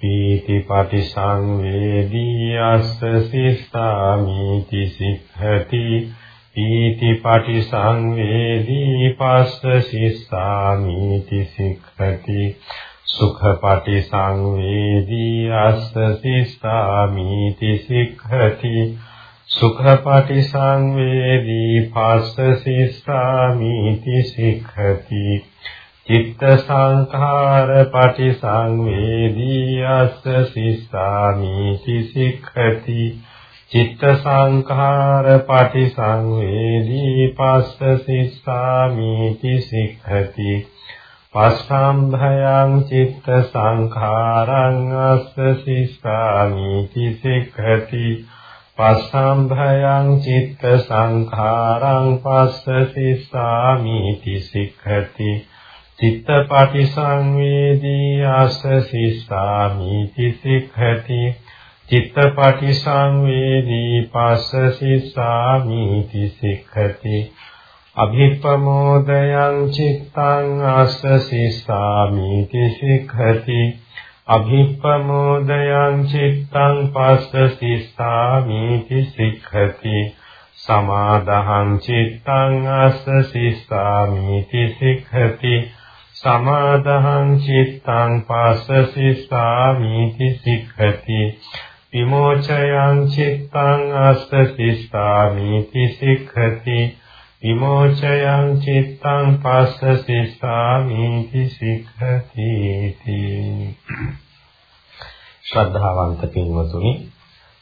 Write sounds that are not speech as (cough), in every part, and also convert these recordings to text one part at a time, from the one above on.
පීති පටිසංවේදී අස්ස සිස්සාමිති සික්ඛති පීති පටිසංවේදී පස්ස සිස්සාමිති සික්ඛති සුඛ පටිසංවේදී අස්ස සිස්සාමිති සික්ඛති සුඛ පටිසංවේදී පස්ස සිස්සාමිති සික්ඛති චිත්ත සංඛාර පටිසංවේදී අස්ස සිස්සාමි සික්ඛති චිත්ත සංඛාර පටිසංවේදී පස්ස සිස්සාමි සික්ඛති පස්සම්භයං චිත්ත සංඛාරං අස්ස සිස්සාමි සික්ඛති පස්සම්භයං චිත්ත සංඛාරං පස්ස සිස්සාමි සික්ඛති චිත්තපටි සංවේදී ආස සිස්සාමිති සික්ඛති චිත්තපටි සංවේදී පස්ස සිස්සාමිති සික්ඛති අභිප්‍රමෝදයං චිත්තං ආස සිස්සාමිති සික්ඛති අභිප්‍රමෝදයං චිත්තං පස්ස සිස්සාමිති සික්ඛති සමාදහං චිත්තං අස්ස සිස්සාමිති සික්ඛති සමාදහං චිත්තං පස්ස සිස්සාමිති සික්ඛති විමෝචයං චිත්තං අස්ස සිස්සාමිති සික්ඛති විමෝචයං චිත්තං පස්ස සිස්සාමිති සික්ඛති ශ්‍රද්ධාවන්ත පින්වතුනි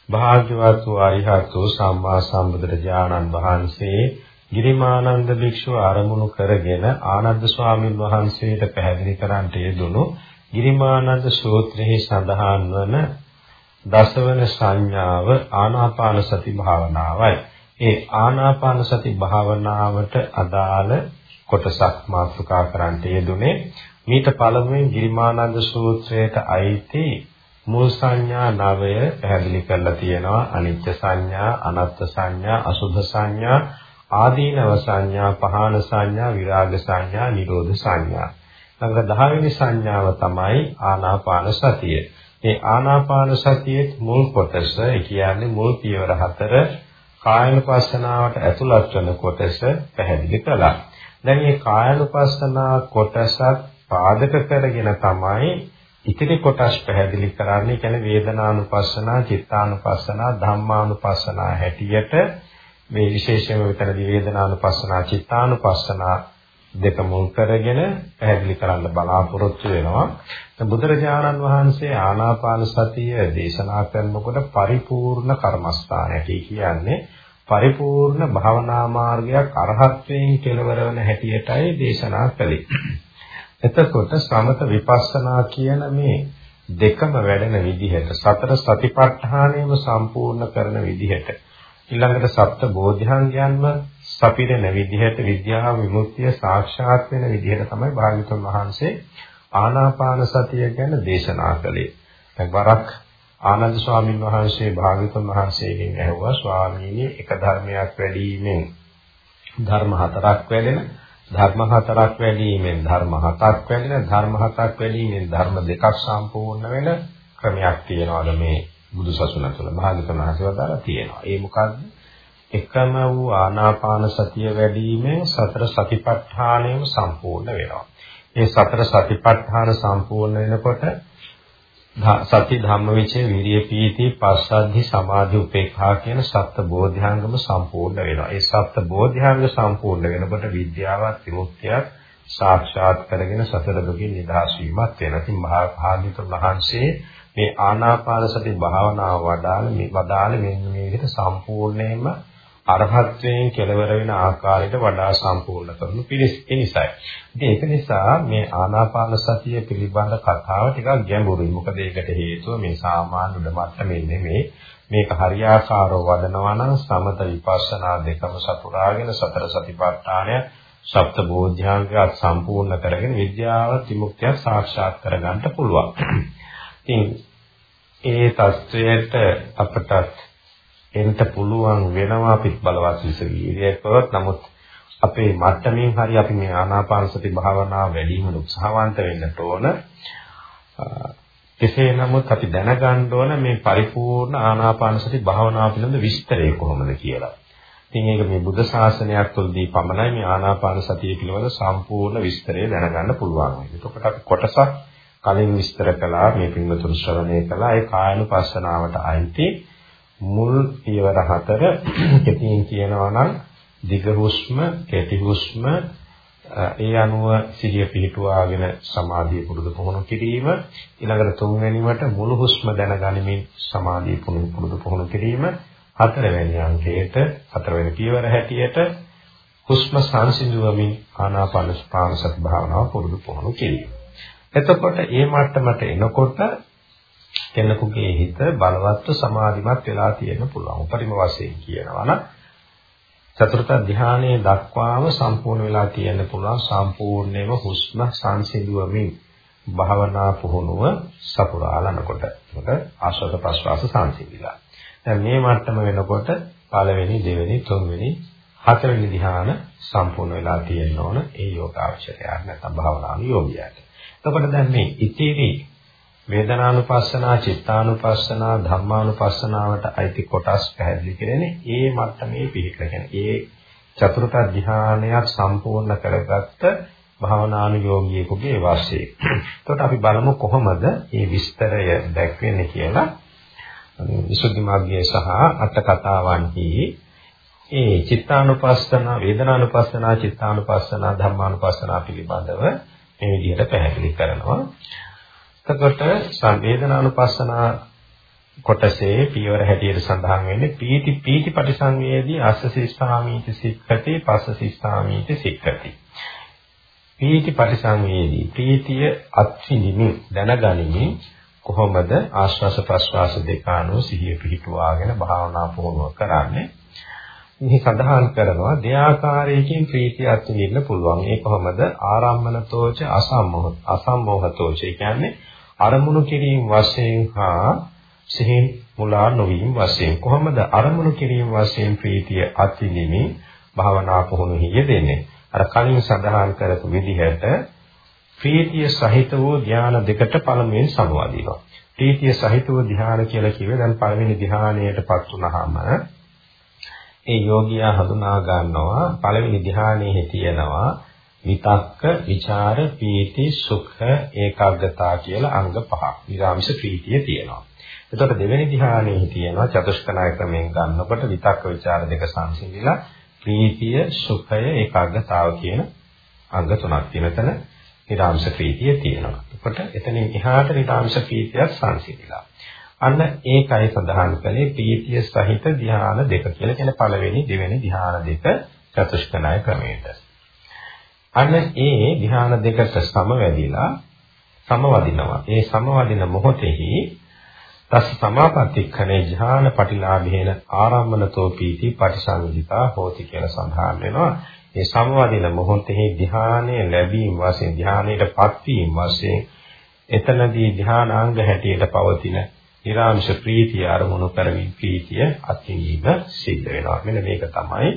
භාග්‍යවත් වූ අරිහත් සම්මා සම්බුදුරජාණන් වහන්සේ ගිරිමානන්ද භික්ෂුව ආරමුණු කරගෙන ආනන්ද ස්වාමීන් වහන්සේට පැහැදිලි කරන්නට යෙදුණු ගිරිමානන්ද සූත්‍රයේ සඳහන් වන දසවන සංඥාව ආනාපාන සති භාවනාවයි. ඒ ආනාපාන සති භාවනාවට අදාළ කොටසක් මාතෘකා කරන්නට යෙදුනේ මීට පළමුවෙන් ගිරිමානන්ද සූත්‍රයට අයිති මුල් සංඥා නවය පැහැදිලි කරලා තියෙනවා අනිත්‍ය සංඥා අනත්ත් සංඥා අසුභ සංඥා ආදීනව සංඥා, පහාන සංඥා, විරාග සංඥා, නිරෝධ සංඥා. ළඟ 10 වෙනි සංඥාව තමයි ආනාපාන සතිය. මේ ආනාපාන සතියේ මුල් කොටස, ඒ කියන්නේ මුල් පියවර හතර කායනුපස්සනාවට ඇතුළත් වන කොටස පැහැදිලි කළා. දැන් මේ කායනුපස්සනා කොටසත් පාදක කරගෙන තමයි ඉතිරි කොටස් පැහැදිලි කරන්නේ. කියන්නේ වේදනානුපස්සනා, චිත්තානුපස්සනා, ධම්මානුපස්සනා හැටියට මේ විශේෂයෙන්ම විතරදී වේදනානුපස්සනා චිත්තානුපස්සනා දෙක මුල් කරගෙන පැහැදිලි කරන්න බලාපොරොත්තු වෙනවා. බුදුරජාණන් වහන්සේ ආනාපාන සතිය දේශනා කරනකොට පරිපූර්ණ කර්මස්ථානයට කියන්නේ පරිපූර්ණ භාවනා මාර්ගයක් අරහත්ත්වයෙන් කෙලවර වෙන හැටියටයි දේශනා කළේ. එතකොට සමත විපස්සනා කියන මේ දෙකම වැඩෙන විදිහට සතර සතිපට්ඨානයම සම්පූර්ණ කරන විදිහට ඊළඟට සප්ත බෝධිහංගයන්ම සපිරෙන විදිහට විද්‍යාව විමුක්තිය සාක්ෂාත් වෙන විදිහට තමයි භාග්‍යතුන් වහන්සේ ආනාපාන සතිය ගැන දේශනා කළේ. දැන් වරක් ආනන්ද ස්වාමීන් වහන්සේ භාග්‍යතුන් වහන්සේගෙන් ඇහුවා ස්වාමීනි එක ධර්මයක් වැඩිවීමෙන් ධර්ම හතරක් වැඩෙන ධර්ම හතරක් වැඩිවීමෙන් ධර්ම හතක් වැඩෙන ධර්ම හතක් වැඩිවීමෙන් ධර්ම දෙකක් සම්පූර්ණ වෙන ක්‍රමයක් තියනවාද මේ බුදුසසුන තුළ භාග්‍යවතුන් වහන්සේ වදාලා තියෙනවා. ඒ මොකද්ද? එකම වූ ආනාපාන සතිය වැඩිීමෙන් සතර සතිපට්ඨානයම සම්පූර්ණ වෙනවා. මේ සතර සතිපට්ඨාන සම්පූර්ණ වෙනකොට සති ධම්මවිචේ විරිය පීති පස්සද්ධි සමාධි උපේක්ඛා කියන සත්‍ය බෝධ්‍යාංගම සම්පූර්ණ වෙනවා. ඒ සත්‍ය බෝධ්‍යාංග සම්පූර්ණ වෙනකොට විද්‍යාවත් විමුක්තියක් සාක්ෂාත් කරගෙන සතර දුකින් නිදහස් වීමත් වෙනවා. ඉතින් මහා භාග්‍යවතුන් වහන්සේ මේ ආනාපාන සති භාවනාව වඩාල මේ වදාළ මෙන්න මේ විදිහට සම්පූර්ණයෙන්ම අරහත්ත්වයෙන් කෙලවර වෙන ආකාරයට වඩා සම්පූර්ණ කරනු පිණිසයි. ඉතින් ඒක නිසා මේ ආනාපාන සතිය පිළිබඳ කතාව ටිකක් ගැඹුරුයි. මොකද ඒකට හේතුව මේ සාමාන්‍ය උඩ මට්ටමේ නෙමෙයි මේක හරියාකාරව වඩනවා නම් සමත විපස්සනා දෙකම සපුරාගෙන සතර සතිපට්ඨානය සප්ත බෝධ්‍යාංගات සම්පූර්ණ කරගෙන විද්‍යාව විමුක්තිය සාක්ෂාත් කරගන්න පුළුවන්. ඉතින් ඒ தත්වයට අපටත් එන්ට පුළුවන් වෙනවා අපිත් බලවත් විසීරියකවත් නමුත් අපේ මට්ටමින් හරි අපි මේ ආනාපානසති භාවනාව වැඩිම උත්සාහවන්ත වෙන්නට ඕන එසේ නමුත් අපි දැනගන්න ඕන මේ පරිපූර්ණ ආනාපානසති භාවනාව පිළිබඳ විස්තරය කොහොමද කියලා. ඉතින් ඒක මේ බුද්ධ ශාසනයක් තුළදී පමණයි මේ ආනාපාන සතිය පිළිබඳ සම්පූර්ණ විස්තරය දැනගන්න පුළුවන්. එතකොට අපි කොටසක් කලින් විස්තර කළා මේ පින්වතුන් ශ්‍රවණය කළා ඒ කායනුපස්සනාවට අයිති මුල් පියවර හතර (clears throat) කෙටියෙන් කියනවා නම් දිග හුස්ම, කෙටි හුස්ම, ඒ අනුව සිහිය පිහිටුවාගෙන සමාධිය පුරුදු පුහුණු කිරීම ඊළඟට තුන්වෙනිවට මුළු හුස්ම දැනගනිමින් සමාධිය පුරුදු පුහුණු කිරීම හතරවෙනි අංකයට හතරවෙනි පියවර හැටියට හුස්ම සංසිඳුවමින් ආනාපාන ස්පාරසත් භාවනාව පුරුදු පුහුණු කිරීම. එතකොට මේ මට්ටමට එනකොට කෙනෙකුගේ හිත බලවත්ව සමාධිමත් වෙලා තියෙන්න පුළුවන්. උපරිම වශයෙන් කියනවා නම් චතුර්ථ ධානයේ දක්වාම සම්පූර්ණ වෙලා තියෙන්න පුළුවන්. සම්පූර්ණයෙන්ම හුස්ම සංසිඳුවමින් භාවනා පුහුණුව සපුරාලනකොට. මොකද ආශ්වාස ප්‍රශ්වාස සංසිඳිලා. දැන් මේ මට්ටම වෙනකොට පළවෙනි දෙවෙනි තුන්වෙනි හතරවෙනි ධ්‍යාන සම්පූර්ණ වෙලා තියෙන්න ඕන. ඒ යෝගාවචරය නැත්නම් භාවනානු යෝගියාට එතකොට දැන් මේ ඉතිරි වේදනානුපස්සනා, චිත්තානුපස්සනා, ධම්මානුපස්සනාවට අයිති කොටස් පැහැදිලි කරන්නේ ඒ මට්ටමේ පිළිකල කියන්නේ ඒ චතුර්ථ ධානයක් සම්පූර්ණ කරගත්ත භාවනානුයෝගියෙකුගේ වාසිය. එතකොට අපි බලමු කොහොමද මේ විස්තරය දැක්වෙන්නේ කියලා. විසුද්ධි මාර්ගයේ සහ අට කතාවන්හි ඒ චිත්තානුපස්සන, වේදනානුපස්සන, චිත්තානුපස්සන, ධම්මානුපස්සන පිළිබඳව මේ විදිහට පැහැදිලි කරනවා. එතකොට සංවේදනානුපස්සනා කොටසේ පියවර හැටියට සඳහන් වෙන්නේ පීති පීති පටිසංවේදී අස්ස සිස්සාමීති සික්ඛති පස්ස සිස්සාමීති සික්ඛති පීති පටිසංවේදී ප්‍රීතිය අත්විඳිමින් දැනගනිමින් කොහොමද ආශ්වාස ප්‍රශ්වාස දෙක අනුව සිහිය පිහිටුවාගෙන භාවනා පුහුණුව කරන්නේ මෙහි සඳහන් කරනවා දෙආකාරයකින් ප්‍රීතිය අත්විඳින්න පුළුවන්. ඒ කොහොමද? ආරම්මනතෝච අසම්මෝහ අසම්මෝහතෝච කියන්නේ අරමුණු කිරීම වශයෙන් හා සිහින් මුලා නොවීම වශයෙන්. කොහොමද අරමුණු කිරීම වශයෙන් ප්‍රීතිය අත්විඳින්නේ? භාවනා පුහුණු හියදෙන්නේ අර කලින් සඳහන් කරපු විදිහට ප්‍රීතිය සහිත වූ ධානය දෙකට පළමුවෙන් සමවදිනවා. ප්‍රීතිය සහිත වූ ධානය කියලා කිව්වේ දැන් පළවෙනි ධානයටපත් වුනහම ඒ යෝගියා හඳුනා ගන්නවා පළවෙනි ධ්‍යානයේ තියෙනවා විතක්ක, ਵਿਚාර, පීති, සුඛ, ඒකාග්‍රතා කියලා අංග පහක්. ඊගාමිස ප්‍රීතිය තියෙනවා. එතකොට දෙවෙනි ධ්‍යානයේ තියෙනවා චතුෂ්කනාය ක්‍රමයෙන් ගන්නකොට විතක්ක, ਵਿਚාර දෙක සංසිඳිලා ප්‍රීතිය, සුඛය, ඒකාග්‍රතාව කියන අංග තුනක් තියෙනතන ඊගාමිස ප්‍රීතිය තියෙනවා. එතකොට එතනින් එහාට ඊගාමිස ප්‍රීතිය සංසිඳිලා. අන්න ඒකයි සඳහන් කළේ ප්‍රීතිය සහිත ධ්‍යාන දෙක කියලා කියන පළවෙනි දෙවෙනි ධ්‍යාන දෙක චතුෂ්කනාය ක්‍රමයට. අන්න ඒ ධ්‍යාන දෙකට සමවැදිලා සමවදිනවා. ඒ සමවදින මොහොතෙහි තස් සමාපත්තික්ඛනේ ධ්‍යාන පටිලාභේන ආරම්මනතෝ පීති පටිසංවිතා හෝති කියලා සඳහන් වෙනවා. ඒ සමවදින මොහොතෙහි ධ්‍යානයේ ලැබීම වශයෙන් ධ්‍යානයටපත් වීම වශයෙන් එතනදී ධ්‍යානාංග හැටියට පවතින ඊරාංශ ප්‍රීතිය අරමුණු කරමින් ප්‍රීතිය අත්විඳීම සිද්ධ වෙනවා. මෙන්න මේක තමයි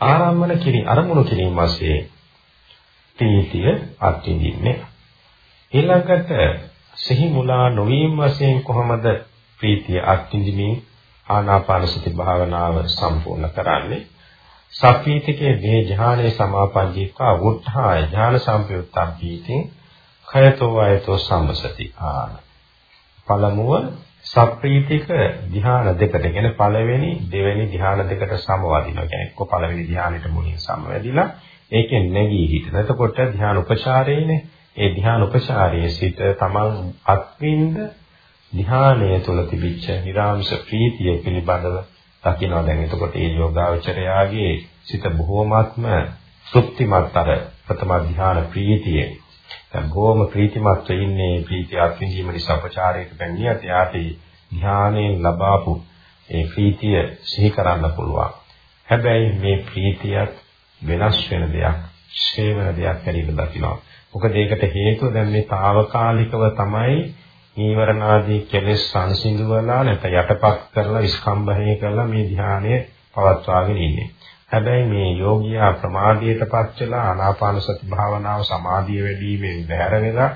ආරම්මන කිරීම අරමුණු කිරීම වශයෙන් ප්‍රීතිය අත්විඳින්නේ. ඊළඟට සිහි මුලා නොවීම වශයෙන් කොහොමද ප්‍රීතිය අත්විඳින්නේ ආනාපාන සති භාවනාව සම්පූර්ණ කරන්නේ? සප්පීතිකේ මේ ඥානේ සමාපජ්ජිකා වුද්ධාය ඥාන සම්පයුත්තම් පීතින් khයතෝ අයතෝ සම්මසති ආන. පළමුව සප්‍රීතික ධ්‍යාන දෙකට කියන්නේ පළවෙනි දෙවෙනි ධ්‍යාන දෙකට සමවදිනවා. කියන්නේ එක්ක පළවෙනි ධ්‍යානෙට මුලින් සමවැදිලා ඒකෙන් නැගී හිටින. එතකොට ධ්‍යාන උපචාරයේනේ. ඒ ධ්‍යාන උපචාරයේ සිට තමන් අත්විඳ ධ්‍යානය තුල තිබිච්ච නිරාමස ප්‍රීතිය පිළිබඳව දකිනවා. දැන් එතකොට මේ යෝගාවචරයාගේ සිත බොහෝමත්ම සුප්තිමත් අර ප්‍රථම ධ්‍යාන ප්‍රීතියේ දැන් බොහොම ප්‍රීතිමත් ඉන්නේ ප්‍රීතිය අත්විඳීම නිසා උපචාරයට පැමිණියත් යාටි ධානයෙන් ලබාපු ඒ ප්‍රීතිය සිහි කරන්න පුළුවන්. හැබැයි මේ ප්‍රීතියත් වෙනස් වෙන දෙයක්, ශේ වෙන දෙයක් හැටියට දකිනවා. මොකද ඒකට හේතුව දැන් මේ తాවකාලිකව තමයි නීවරණාදී කෙලෙස් සංසිඳුවලා නැත්නම් යටපත් කරලා විස්කම්භණය කරලා මේ ධානය පවත්වාගෙන ඉන්නේ. හැබැයි මේ යෝගියා ප්‍රමාදයටපත් වෙලා ආනාපාන සති භාවනාව සමාධිය වැඩිවීමෙන් බැහැර වෙලා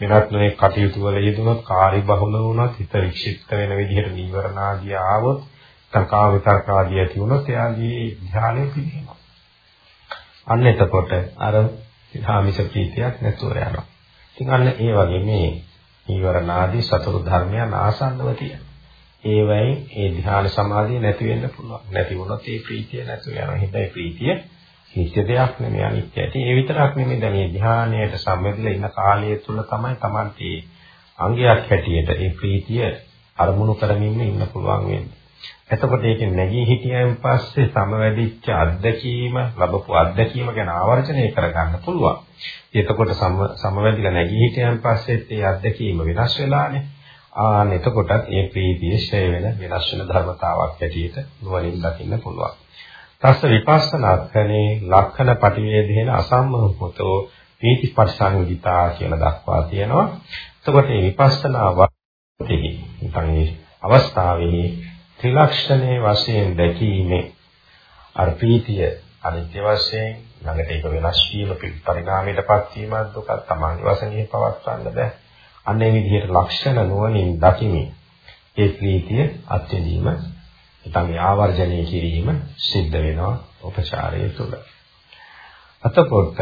වෙනත් මේ කටයුතු වල යෙදුනොත් කාර්ය බහුල වුණොත් හිත වික්ෂිප්ත වෙන විදිහට නීවරණ ආදී ආවොත් තකා විතර්ක ආදී ඇති වුණොත් එයාගේ ධ්‍යානෙ පිළිහෙනවා. අන්න එතකොට අර ධාමිස ප්‍රීතියක් නැතුව යනවා. ඉතින් අන්න ඒ වගේ මේ නීවරණ ආදී සතර ධර්මයන් ආසන්නව තියෙනවා. ඒවයි ඒ ධ්‍යාන සමාධිය නැති වෙන්න පුළුවන්. නැති වුණොත් ඒ ප්‍රීතිය නැතු වෙනවා. හිතේ ප්‍රීතිය නිත්‍ය දෙයක් නෙමෙයි අනිත්‍යයි. ඉතින් ඒ විතරක් නෙමෙයි දැන් මේ ධ්‍යානයට සම්බන්ධලා ඉන්න කාලය තුල තමයි Tamante අංගයක් හැටියට ඒ ප්‍රීතිය අරමුණු කරමින් ඉන්න පුළුවන් වෙන්නේ. එතකොට ඒකෙන් නැගී හිටියන් පස්සේ සමවැදිච්ච අත්දැකීම ලැබපු අත්දැකීම ගැන ආවර්ජනය කරගන්න පුළුවන්. එතකොට සමවැදිලා නැගී හිටියන් පස්සෙත් ඒ අත්දැකීම වෙනස් වෙලානේ. ආන්න එතකොටත් ඒ ප්‍රීතිය ෂය වෙන වෙනස් වෙන ධර්මතාවක් ඇටියට නුවණින් දකින්න පුළුවන්. තස්ස විපස්සනාක්ඛනේ ලක්ෂණ පටිවේදේන අසම්මෝහතෝ පීති පරිසංගිතා කියලා දක්වා තියෙනවා. එතකොට මේ විපස්සනා වාතෙහි නිකන් මේ අවස්ථාවේ ත්‍රිලක්ෂණයේ වශයෙන් දැකීමේ අර ප්‍රීතිය අනිත්‍ය වශයෙන් ළඟට ඒක වෙනස් වීම පරිණාමයටපත් වීමක් දුකක් තමන්ගේ වශයෙන් පවත්වන්න බෑ. අන්න ඒ විදිහට ලක්ෂණ නුවණින් දකිමි. ඒ ප්‍රීතිය අත්විඳීම නැත්නම් ආවර්ජනය කිරීම සිද්ධ වෙනවා උපචාරය තුළ. අතකොට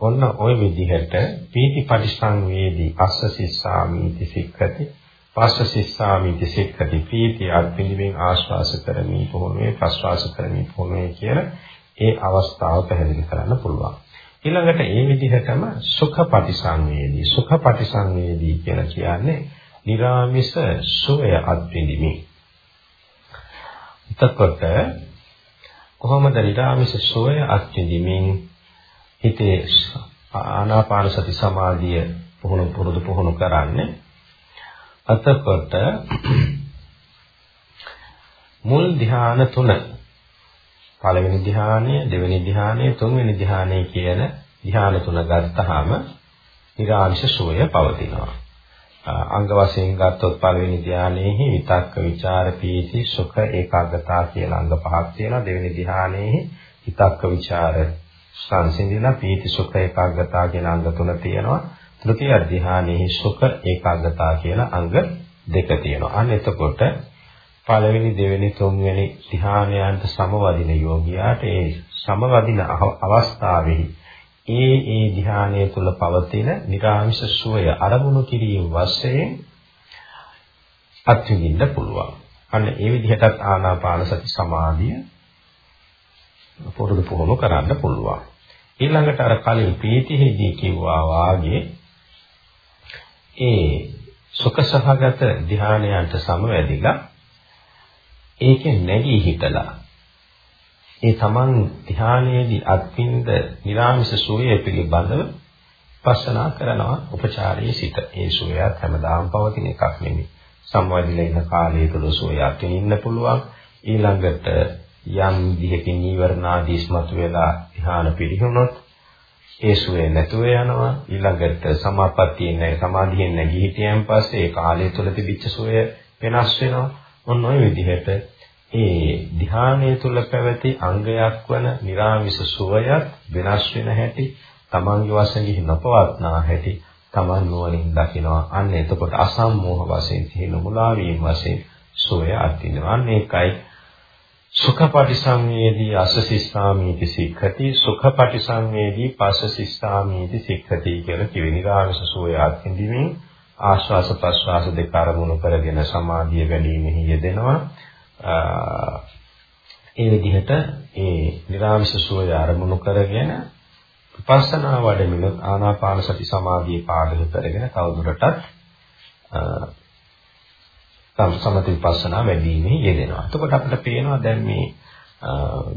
ඔන්න ওই විදිහට පීති පරිසංවේදී අස්ස සිස්සාමීති සික්ඛති පස්ස සිස්සාමීති සික්ඛති පීති අත්විඳීමෙන් ආශ්වාස කරමි පොහොනේ ප්‍රශ්වාස කරමි පොහොනේ කියන ඒ අවස්ථාව පැහැදිලි කරන්න පුළුවන්. ඊළඟට ඒ විදිහටම සුඛ පටිසංවේදී සුඛ පටිසංවේදී කියලා කියන්නේ නිරාමිස සෝය අත්විඳිමි. එතකොට කොහොමද නිරාමිස සෝය අත්විඳිමින් හිතේ ආනාපාන සති සමාධිය පුහුණු පුරුදු පුහුණු කරන්නේ එතකොට මුල් ධ්‍යාන තුන පළවෙනි ධ්‍යානය, දෙවෙනි ධ්‍යානය, තුන්වෙනි ධ්‍යානය කියන ධ්‍යාන තුන ගත්තාම ඊගාංශ සෝය පවතිනවා. අංග වශයෙන් ගත්තොත් පළවෙනි ධ්‍යානයේහි විතක්ක, ਵਿਚාර, පීති, සුඛ, ඒකාග්‍රතාව කියලා අංග පහක් තියෙනවා. දෙවෙනි ධ්‍යානයේහි විතක්ක, ਵਿਚාර, සංසිඳිලා පීති, සුඛ, ඒකාග්‍රතාව කියලා අංග තුන තියෙනවා. තෘතිය ධ්‍යානයේහි සුඛ, ඒකාග්‍රතාව කියලා අංග දෙක තියෙනවා. අන්න එතකොට පළවෙනි දෙවෙනි තුන්වෙනි ධ්‍යානයන්ට සමවදින යෝගියාට ඒ සමවදින අවස්ථාවෙහි ඒ ඒ ධ්‍යානය තුල පවතින නිරාමිෂ සුවය අරමුණු කිරීම වශයෙන් අත්විඳින්න පුළුවන්. අන්න ඒ විදිහටත් ආනාපාන සති සමාධිය පුරුදු පුහුණු කරන්න පුළුවන්. ඊළඟට අර කලින් ප්‍රීතිෙහිදී කිව්වා වාගේ ඒ සුඛ සහගත ධ්‍යානයන්ට සමවැදිලා ඒකෙන් නැගී හිටලා ඒ තමන් ධානයේදී අත්විඳ නිරාමිස සුවය පිළිබඳව පස්සනා කරනවා උපචාරයේ සිට. ඒ සුවයත් හැමදාම පවතින එකක් නෙමෙයි. සම්වදිලා ඉන්න කාලය තුල සුවයක් ඉන්න පුළුවන්. ඊළඟට යම් විදිහකින් නීවරණාදී ස්මතු වෙලා ධ්‍යාන පිළිහුනොත් ඒ සුවේ නැතුව යනවා ඊළඟට සමාපත්තියෙන් සමාධියෙන් නැගී හිටියන් පස්සේ ඒ කාලය තුල තිබිච්ච සුවය වෙනස් වෙනවා ඔන්න ඔය විදිහට ඒ ධානය තුල පැවති අංගයක් වන निराமிස සුවයත් වෙනස් වෙන හැටි තමන්ගේ වශයෙන් නොපවත්නා හැටි තමන් නුවණින් දකිනවා. අන්න එතකොට අසම්මෝහ වශයෙන් තියෙන මුලා වීම වශයෙන් සෝය අත්දිනවා මේකයි සුඛපටිසංවේදී අසසිස්සාමීති සික්ඛති සුඛපටිසංවේදී පස්සසිස්සාමීති සික්ඛති කියලා කිවිනිරාමස සෝය අත්දිනීමේ ආශ්වාස ප්‍රශ්වාස දෙක අරමුණු කරගෙන සමාධිය වැඩිමෙහි යෙදෙනවා ඒ විදිහට ඒ නිරාමිෂ සුවය අරමුණු කරගෙන විපස්සනා වඩමින ආනාපාන සති සමාධිය පාදක කරගෙන තවදුරටත් තම සමති විපස්සනා වැඩිමෙහි යෙදෙනවා. එතකොට අපිට පේනවා දැන් මේ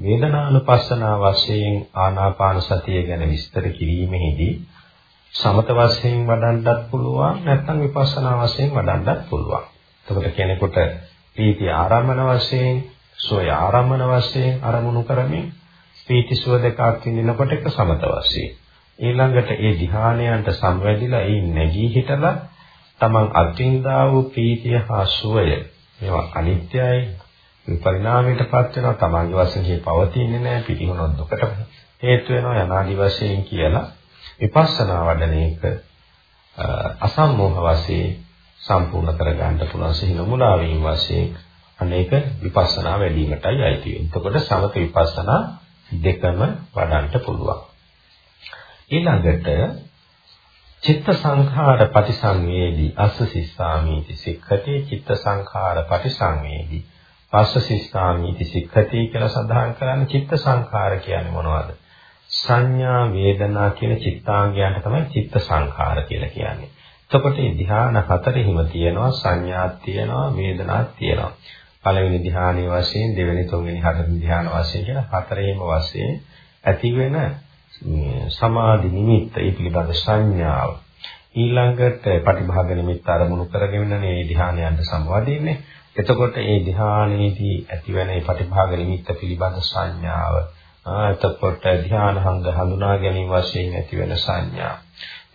වේදනානුපස්සනා වශයෙන් ආනාපාන සතිය ගැන විස්තර කිරීමේදී සමත වශයෙන් වඩන්නත් පුළුවන් නැත්නම් විපස්සනා වශයෙන් වඩන්නත් පුළුවන්. එතකොට කෙනෙකුට පීති ආරම්මන වශයෙන්, සෝය ආරම්මන වශයෙන් අරමුණු කරමින් පීති සුව දෙකක් විඳිනකොට එක සමත වශයෙන්. ඊළඟට ඒ ධ්‍යානයන්ට සම්වැදිලා ඒ නැගී හිටලා තමන් අත්විඳා වූ පීතිය හා සුවය මේවා අනිත්‍යයි විපරිණාමයටපත් වෙනවා තමන්ගේ වශයෙන් පවතින්නේ නැහැ පිටිහොනොත් දුකට හේතු වෙනවා යනාදි වශයෙන් කියලා විපස්සනා වඩන එක අසම්මෝහ වශයෙන් සම්පූර්ණ කරගන්න පුළුවන් සිහින මුලා වීම වශයෙන් අනේක විපස්සනා වැඩිවීමටයි අයිති වෙන්නේ. එතකොට සමත විපස්සනා දෙකම වඩන්න පුළුවන්. ඊළඟට චිත්ත සංඛාර පටිසංවේදී අස්ස සිස්සාමීති සික්ඛති චිත්ත සංඛාර පටිසංවේදී පස්ස සිස්සාමීති සික්ඛති කියලා සඳහන් කරන්නේ චිත්ත සංඛාර කියන්නේ මොනවද? සංඥා වේදනා කියන චිත්තාංගයන්ට තමයි චිත්ත සංඛාර කියලා කියන්නේ. එතකොට මේ ධ්‍යාන හතරෙහිම තියෙනවා සංඥාත් තියෙනවා වේදනාත් තියෙනවා. පළවෙනි ධ්‍යානයේ වශයෙන් දෙවෙනි තුන්වෙනි හතරවෙනි ධ්‍යාන වශයෙන් කියන හතරේම වශයෙන් ඇති වෙන සමාධි නිමිත්ත ඒ පිළිබඳ සංඥාව ඊළඟට පටිභාග නිමිත්ත අරමුණු කරගෙන මේ ධ්‍යානයන්ට සම්වාදීන්නේ එතකොට මේ ධ්‍යානයේදී ඇතිවන මේ පටිභාග නිමිත්ත පිළිබඳ සංඥාව එතකොට ධ්‍යානහංග හඳුනා ගැනීම වශයෙන් ඇතිවන සංඥා.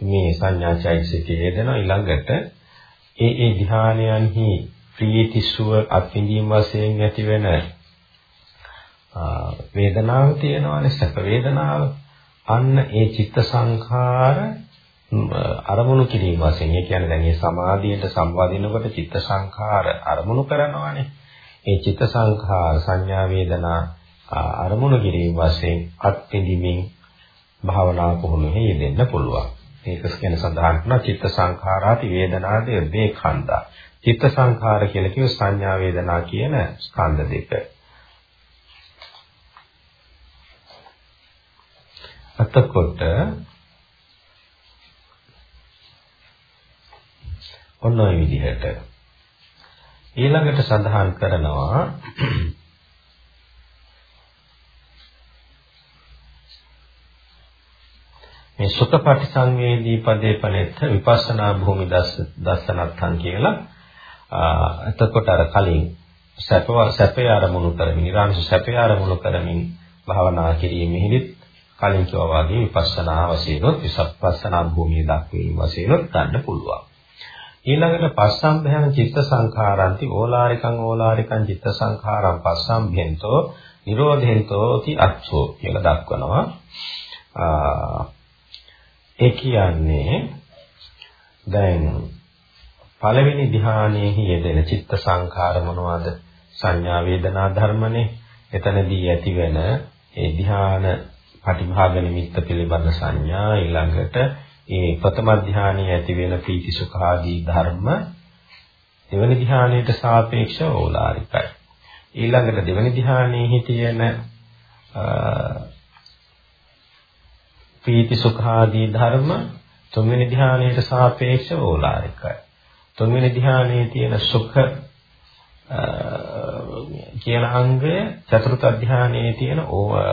මේ සංඥා චෛතසිකයේ යෙදෙන ඊළඟට ඒ ඒ ධ්‍යානයන්හි ප්‍රීති සුව අත්විඳීම් වශයෙන් ඇතිවෙන වේදනාව තියෙනවානේ සැප වේදනාව. අන්න ඒ චිත්ත සංඛාර අරමුණු කිරීම වශයෙන් ඒ කියන්නේ දැන් මේ සමාධියට සම්වාදිනකොට චිත්ත සංඛාර අරමුණු කරනවානේ. ඒ චිත්ත සංඛාර සංඥා වේදනා අරමුණු කිරීම වශයෙන් අත්විඳීමින් භාවනා පුහුණුවේ යෙදෙන්න පුළුවන් මේක ගැන සඳහන් කරනවා චිත්ත සංඛාරාති වේදනාදී වේඛණ්ඩා. චිත්ත සංඛාර කියලා කිව්ව සංඥා වේදනා කියන ස්කන්ධ දෙක. අතකොට ඔන්න ඔය විදිහට ඊළඟට සඳහන් කරනවා මේ සුඛපටි සංවේදී පදේ පනෙත්ත විපස්සනා භූමි දස්සනත්තන් කියලා එතකොට අර කලින් සැප සැපේ ආරමුණු කරමින් නිරාංශ සැපේ ආරමුණු කරමින් භාවනා කිරීමෙහිදීත් කලින් කිව්වා වගේ විපස්සනා වශයෙන්ොත් විපස්සනා භූමිය දක්වීම වශයෙන්ොත් ගන්න පුළුවන්. ඊළඟට පස්සම්භයන චිත්ත සංඛාරන්ති ඕලාරිකං ඕලාරිකං චිත්ත සංඛාරං පස්සම්භෙන්තෝ නිරෝධෙන්තෝ ති අච්ඡෝ කියලා දක්වනවා. ඒ කියන්නේ දැන් පළවෙනි ධ්‍යානයේ යෙදෙන චිත්ත සංඛාර මොනවද? සංඥා වේදනා ධර්මනේ. එතනදී ඇතිවෙන ඒ ධ්‍යාන පටිභාග නිමිත්ත පිළිබඳ සංඥා ඊළඟට ඒ ප්‍රථම ධ්‍යානයේ ඇතිවෙන ප්‍රීති සුඛ ආදී ධර්ම දෙවනි ධ්‍යානයට සාපේක්ෂව ඕලාරිකයි. ඊළඟට දෙවනි ධ්‍යානයේ තියෙන පීති සුඛාදී ධර්ම තුන්වෙනි ධ්‍යානයට සාපේක්ෂව ඕලාරිකයි. තුන්වෙනි ධ්‍යානයේ තියෙන සුඛ කියන අංගය චතුර්ථ ධ්‍යානයේ තියෙන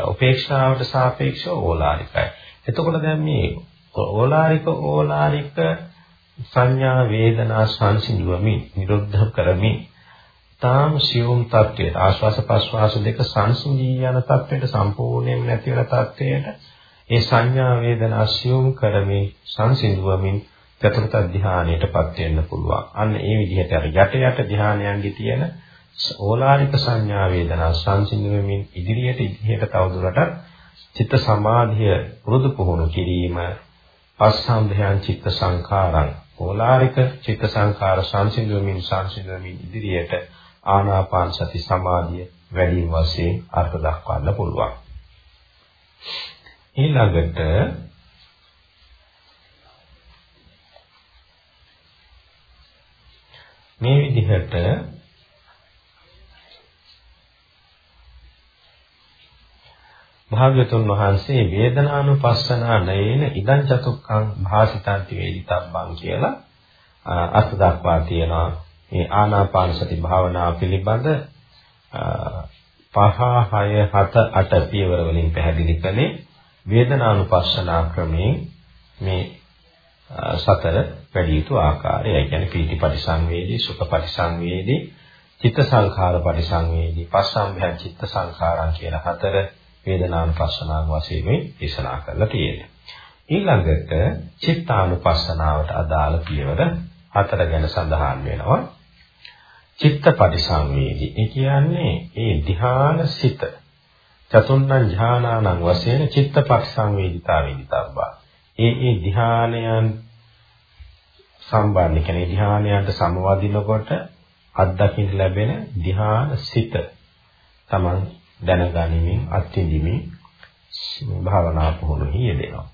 උපේක්ෂාවට සාපේක්ෂව ඕලාරිකයි. එතකොට දැන් මේ ඕලාරික ඕලාරික සංඥා වේදනා සංසිඳුවමින් නිරුද්ධ කරමින් තාම සියුම් තත්වයට ආශ්වාස ප්‍රශ්වාස දෙක සංසිඳී යන තත්වයට සම්පූර්ණයෙන් නැති වෙන තත්වයට ඒ සංඥා වේදනා සියුම් කරමින් සංසිඳුවමින් චතුර්ථ ධානයටපත් වෙන්න පුළුවන්. අන්න ඒ විදිහට අර යට යට ධානයන්ගේ තියෙන ඕලාරික සංඥා වේදනා සංසිඳුවමින් ඉදිරියට ඉදිරියට තවදුරටත් චිත්ත සමාධිය පුරුදු පුහුණු කිරීම පස්සම්භයන් චිත්ත සංඛාරං ඕලාරික චිත්ත සංඛාර සංසිඳුවමින් සංසිඳුවමින් ඉදිරියට ආනාපාන සති සමාධිය වැඩි වශයෙන් අර්ථ දක්වන්න පුළුවන්. ඊළඟට මේ විදිහට භාග්‍යතුන් වහන්සේ වේදනානුපස්සනා නයේන ඉදං චතුක්ඛං භාසිතාන්ති වේදිතබ්බං කියලා අර්ථ දක්වා තියෙනවා. මේ ආනාපාන සති භාවනාව පිළිබඳ පහ හය හත අට පියවර වලින් පැහැදිලි කළේ. වේදනානුපස්සනා ක්‍රමයෙන් මේ සතර වැඩි යුතු ආකාරය. ඒ කියන්නේ පීති පරිසංවේදී, සුඛ පරිසංවේදී, චිත්ත සංඛාර පරිසංවේදී, පස්සම්භයං චිත්ත සංඛාරං කියන හතර වේදනානුපස්සනාව වශයෙන් දේශනා කරලා තියෙනවා. ඊළඟට චිත්තානුපස්සනාවට අදාළ පියවර හතර ගැන සඳහන් වෙනවා. චිත්ත පරිසංවේදී. ඒ කියන්නේ ඒ ධ්‍යාන සිත චතුන්නම් ඥානානම් වශයෙන් චිත්ත පරිසංවේදිතාවේදී තබ්බා. ඒ ඒ ධ්‍යානයන් සම්බන්ධ කියන්නේ ධ්‍යානයන්ට සමවදිනකොට අත්දකින්න ලැබෙන ධ්‍යාන සිත තමන් දැනගනිමින් අත්විඳිමින් භාවනා පුහුණුෙහි යෙදෙනවා.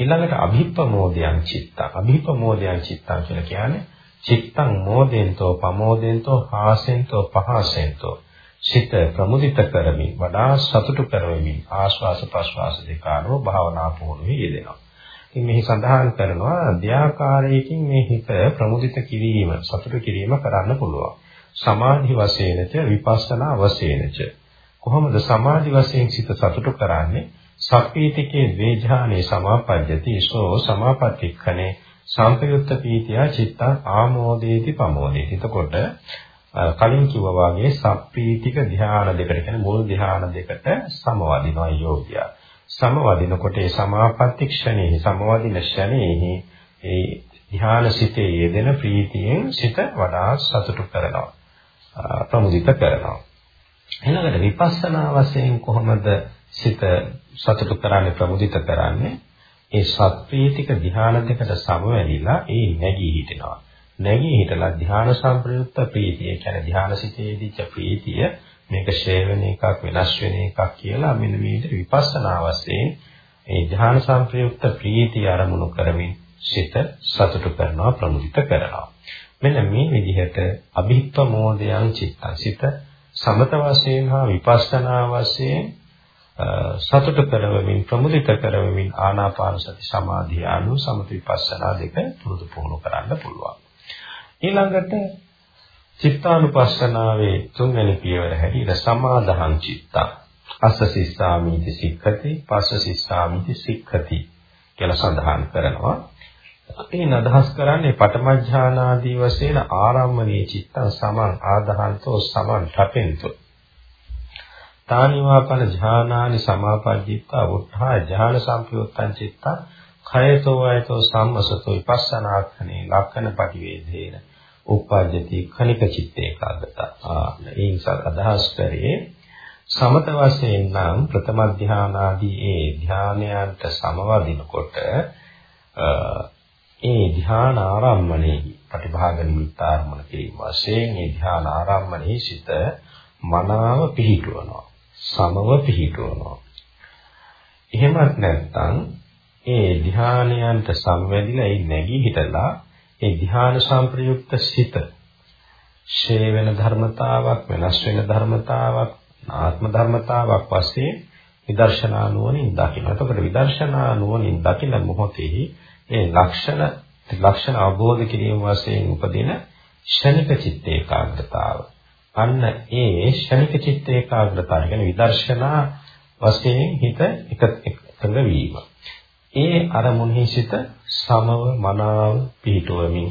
ඊළඟට අභිප්පමෝදයන් චිත්ත. අභිප්පමෝදයන් චිත්තං කියලා කියන්නේ චිත්තං මෝදෙන්තෝ පමෝදෙන්තෝ හාසෙන්තෝ පහසෙන්තෝ සිත ප්‍රමුදිත කරමින් වඩා සතුටු කරමින් ආශ්වාස ප්‍රශ්වාස දෙක අනුව භාවනා පුහුණුවේ යෙදෙනවා. ඉතින් මෙහි සඳහන් කරනවා අධ්‍යාකාරයකින් මේ හිත ප්‍රමුදිත කිරීම සතුටු කිරීම කරන්න පුළුවන්. සමාධි වශයෙන්ච විපස්සනා වශයෙන්ච කොහොමද සමාධි වශයෙන් සිත සතුටු කරන්නේ? සප්පීතිකේ වේජානේ සමාපජ්ජති සෝ සමාපත්තික්ඛනේ සම්පයුත්ත පීතිය චිත්තං ආමෝදේති පමෝදේති. එතකොට කලින් කිව්වා වගේ සප්පීතික ධ්‍යාන දෙකට කියන්නේ මුල් ධ්‍යාන දෙකට සමවදිනවා යෝගියා. සමවදිනකොට ඒ සමාපatti ක්ෂණේ සමවදින ක්ෂණේ ඒ ධ්‍යාන සිතේ යෙදෙන ප්‍රීතියෙන් සිත වඩා සතුටු කරනවා. ප්‍රමුදිත කරනවා. ඊළඟට විපස්සනා වශයෙන් කොහොමද සිත සතුටු කරන්නේ ප්‍රමුදිත කරන්නේ? ඒ සත්පීතික ධ්‍යාන දෙකට සමවැදිලා ඒ නැගී හිටිනවා. නැගී හිටලා ධ්‍යාන සම්ප්‍රයුක්ත ප්‍රීතිය කියන්නේ ධ්‍යාන සිතේදීච ප්‍රීතිය මේක ෂේ වෙන එකක් වෙනස් වෙන එකක් කියලා මෙන්න මේ විදිහට විපස්සනා වශයෙන් ඒ ධ්‍යාන සම්ප්‍රයුක්ත ප්‍රීතිය අරමුණු කරමින් සිත සතුටු කරනවා ප්‍රමුදිත කරනවා. මෙන්න මේ විදිහට අභිප්පමෝදයන් චිත්තං සිත සමත වශයෙන් හා විපස්සනා වශයෙන් සතුට කරවමින් ප්‍රමුදිත කරවමින් ආනාපාන සති සමාධිය අනු සමත විපස්සනා දෙක පුරුදු පුහුණු කරන්න පුළුවන්. ඊළඟට චිත්තානුපස්සනාවේ තුන්වෙනි පියවර හැටියට සමාදහං චිත්තං. අස්ස සිස්සාමිති සික්ඛති පස්ස සිස්සාමිති සික්ඛති කියලා සඳහන් කරනවා. අපේ අදහස් කරන්නේ පඨම ඥානාදී වශයෙන් ආරම්මණී චිත්තං සමං ආදහන්තෝ සමං ඨපෙන්තෝ තානිවාපන ඥානානි සමාපජ්ජිත්වා උත්ථා ඥාන සම්පයුත්තං චිත්ත khayatෝ ayatෝ සම්මසතෝ විපස්සනාඛනේ ලක්කන පටිවේදේන. උප්පජ්ජති khනික චිත්ත ඒකාගත ආ ඒ නිසා අදහස් කරේ සමත වශයෙන් නම් ප්‍රථම ධානාදී ඒ ධානයන්ට සමවදිනකොට ඒ ධ්‍යාන ආරම්මණය ප්‍රතිභාග නිමිත්තාරමණ කිරීම වශයෙන් ඒ ධ්‍යාන ආරම්මණය සිට මනාව පිහිටවනවා සමව පිහිටවනවා. එහෙමත් නැත්නම් ඒ ධානයන්ට සංවැදිලා ඒ නැගී හිටලා ඒ ධාන සංප්‍රයුක්ත සිත ෂේ වෙන ධර්මතාවක් වෙනස් වෙන ධර්මතාවක් ආත්ම ධර්මතාවක් වශයෙන් විදර්ශනා නුවණින් දකින්න. එතකොට විදර්ශනා නුවණින් දකින මොහොතේ ඒ ලක්ෂණ ලක්ෂණ අවබෝධ කිරීම වශයෙන් උපදින ෂණික චිත්ත ඒකාග්‍රතාව. අන්න ඒ ශනික චිත්ත ඒකාග්‍රතාවය කියන්නේ විදර්ශනා වශයෙන් හිත එක එකඟ වීම. ඒ අරමුණෙහි සිත සමව මනාව පිහිටුවමින්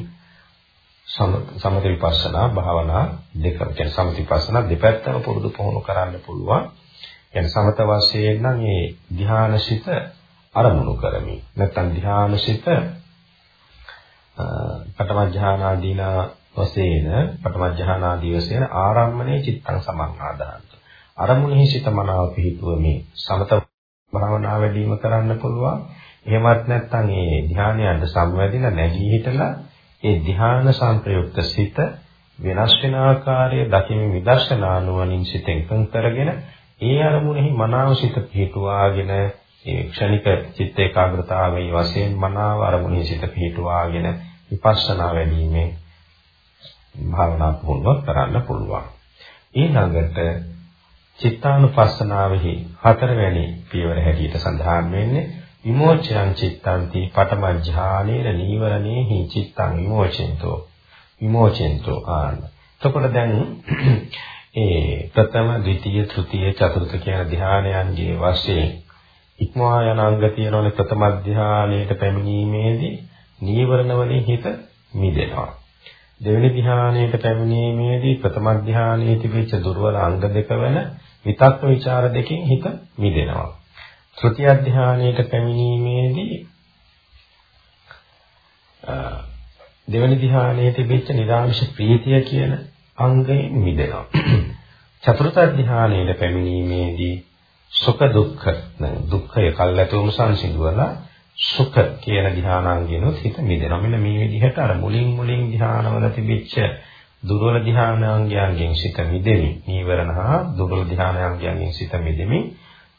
සමත විපස්සනා භාවනා දෙක කියන්නේ සමත විපස්සනා දෙපැත්තම පුරුදු පුහුණු කරන්න පුළුවන්. يعني සමත වශයෙන් නම් මේ ධානාසිත අරමුණු කරමින් නැත්නම් ධානාසිත පඨම ධානාදීනා වශයෙන් පඨම ඥානාදී වශයෙන් ආරම්මණය චිත්තං සමන්නාදාන්ත. අරමුණෙහි සිත මනාව පිහිටුවමින් සමත භාවනා වැඩිම කරන්න පුළුවන්. එහෙමත් නැත්නම් මේ ධානයන්ට සම්වැදිලා නැගී හිටලා ඒ ධාන සංප්‍රයුක්ත සිත වෙනස් වෙන ආකාරය දකිමින් විදර්ශනා නුවණින් සිත එකඟ කරගෙන ඒ අරමුණෙහි මනාව සිත පිහිටුවාගෙන ඒ ක්ෂණික චිත්ත ඒකාග්‍රතාවයේ වශයෙන් මනාව අරමුණෙහි සිත පිහිටුවාගෙන විපස්සනා වැඩිමේ භාවනා පුහුණුවක් කරන්න පුළුවන්. ඊළඟට චිත්තානුපස්සනාවෙහි හතරවැනි පියවර හැටියට සඳහන් වෙන්නේ විමෝචයන් චිත්තන්ති පඨම ඥානේන නීවරණේහි චිත්තං විමෝචෙන්තෝ විමෝචෙන්තෝ ආන. එතකොට දැන් (clears throat) ඒ ප්‍රථම, ද්විතීය, තෘතීය, චතුර්ථ කියන ධානයන්ගේ වශයෙන් ඉක්මවා යන අංග තියෙනවනේ ප්‍රථම ධානයේට පැමිණීමේදී නීවරණ වලින් හිත මිදෙනවා. දෙවෙනි ධ්‍යානයට පැමිණීමේදී ප්‍රථම ධ්‍යානයේ තිබිච්ච දුර්වල අංග දෙක වෙන විතක්ක ਵਿਚාර දෙකෙන් හිත මිදෙනවා. තෘතිය ධ්‍යානයට පැමිණීමේදී දෙවෙනි ධ්‍යානයේ තිබිච්ච නිරාමිෂ ප්‍රීතිය කියන අංගයෙන් මිදෙනවා. චතුර්ථ ධ්‍යානයට පැමිණීමේදී සුඛ දුක්ඛ දුක්ඛය කල්ැතුම සංසිඳුවලා සුඛ කියන ධ්‍යානාංගිනුත් හිත මිදෙනවා. මෙන්න මේ විදිහට අර මුලින් මුලින් ධ්‍යානවල තිබිච්ච දුර්වල ධ්‍යානාංගයන්ගෙන් සිත මිදෙමි. නීවරණ හා දුර්වල ධ්‍යානාංගයන්ගෙන් සිත මිදෙමි.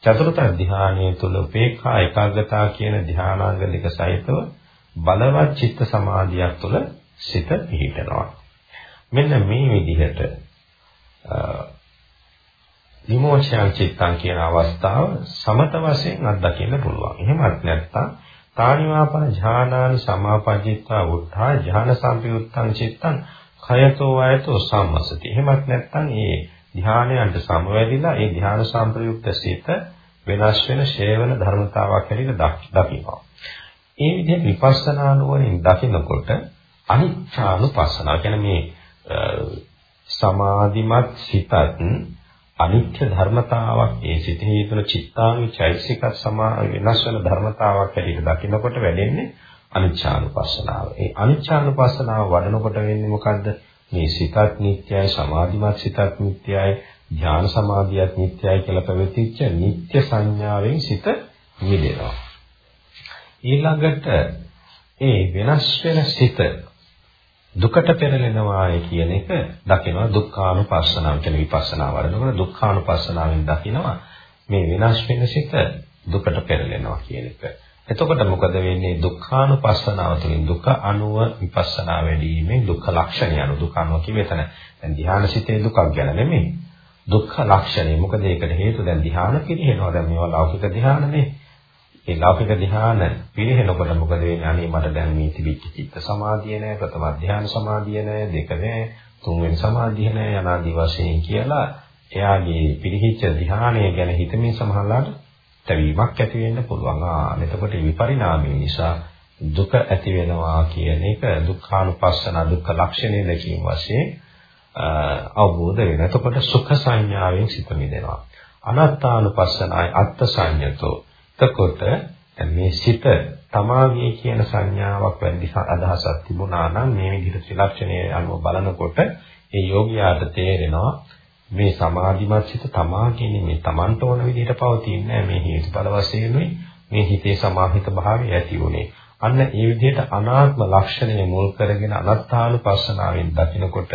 චතුර්ථ ධ්‍යානයේ තුල උපේක්ඛා ඒකාග්‍රතාව කියන ධ්‍යානාංග දෙක සහිතව බලවත් චිත්ත සමාධියක් තුළ සිත පිහිටනවා. මෙන්න මේ විදිහට විමෝචන චිත්තං කියන අවස්ථාව සමත වශයෙන් අත්දකින්න පුළුවන්. එහෙමත් නැත්නම් තානිවාපන ඥානානි සමාපජිත්වා උත්ථා ඥාන සම්පයුත්තං චිත්තං khයතෝ වයතෝ සම්මසති. එහෙමත් නැත්නම් මේ ධානයන්ට සමවැදිලා ඒ ධාන සම්ප්‍රයුක්ත සිත වෙනස් වෙන ශේවන ධර්මතාවක් හැටියට දකිනවා. ඒ විදිහට විපස්සනා නුවණින් දකිනකොට අනිච්චානුපස්සනාව කියන්නේ මේ සමාධිමත් සිතත් අනිත්‍ය ධර්මතාවක් ඒ සිතෙහි තුන චිත්තාංග චෛසික සමා වෙනස් වෙන ධර්මතාවක් හැටියට දකිනකොට වැඩෙන්නේ අනිච්චානුපස්සනාව. ඒ අනිච්චානුපස්සනාව වඩනකොට වෙන්නේ මොකද්ද? මේ සිතත් නිට්ටයයි සමාධිමත් සිතත් නිට්ටයයි ඥාන සමාධියත් නිට්ටයයි කියලා පැවතිච්ච නිට්ටය සංඥාවෙන් සිත මිදෙනවා. ඊළඟට ඒ වෙනස් වෙන සිත දුකට පෙරලෙනවායි කියන එක දකිනවා දුක්ඛානුපස්සනාව කියන විපස්සනා වඩනකොට දුක්ඛානුපස්සනාවෙන් දකිනවා මේ විනාශ වෙන සිත දුකට පෙරලෙනවා කියන එක. එතකොට මොකද වෙන්නේ දුක්ඛානුපස්සනාව තුළින් දුක අනුව විපස්සනා වැඩිීමේ දුක්ඛ ලක්ෂණය අනුව දුක අනුව කිව්වෙ එතන දැන් ධ්‍යාන සිතේ දුකක් ගැන නෙමෙයි දුක්ඛ ලක්ෂණය මොකද ඒකට හේතුව දැන් ධ්‍යාන පිළිහෙනවා දැන් මේවා ලෞකික ධ්‍යානනේ ඒ ලෞකික ධ්‍යාන පිළිහෙනකොට මොකද වෙන්නේ? අනේ මට දැන් මේ තිබිච්ච චිත්ත සමාධිය නෑ, ප්‍රථම ධ්‍යාන සමාධිය නෑ, දෙක නෑ, තුන්වෙනි සමාධිය නෑ යනාදී වශයෙන් කියලා එයාගේ පිළිහිච්ච ධ්‍යානය ගැන හිතමින් සමහරලාට තැවීමක් ඇති වෙන්න පුළුවන්. ආ එතකොට විපරිණාමය නිසා දුක ඇති වෙනවා කියන එක දුක්ඛානුපස්සන දුක්ඛ ලක්ෂණය දැකීම වශයෙන් අවබෝධ වෙන. එතකොට සුඛ සංඥාවෙන් සිත මිදෙනවා. අනාත්මානුපස්සනයි අත්ත් සංයතෝ එතකොට මේ සිත තමාගේ කියන සංඥාවක් වැඩි අදහසක් තිබුණා නම් මේ විදිහට ත්‍රිලක්ෂණයේ අනුව බලනකොට ඒ යෝගියාට තේරෙනවා මේ සමාධිමත් සිත තමාගේ නෙමෙයි Tamanට ඕන විදිහට පවතින්නේ මේ හේතුඵල වශයෙන්ුයි මේ හිතේ සමාහිත භාවය ඇති උනේ. අන්න ඒ විදිහට අනාත්ම ලක්ෂණය මුල් කරගෙන අනත්තානුපස්සනාවෙන් දකිනකොට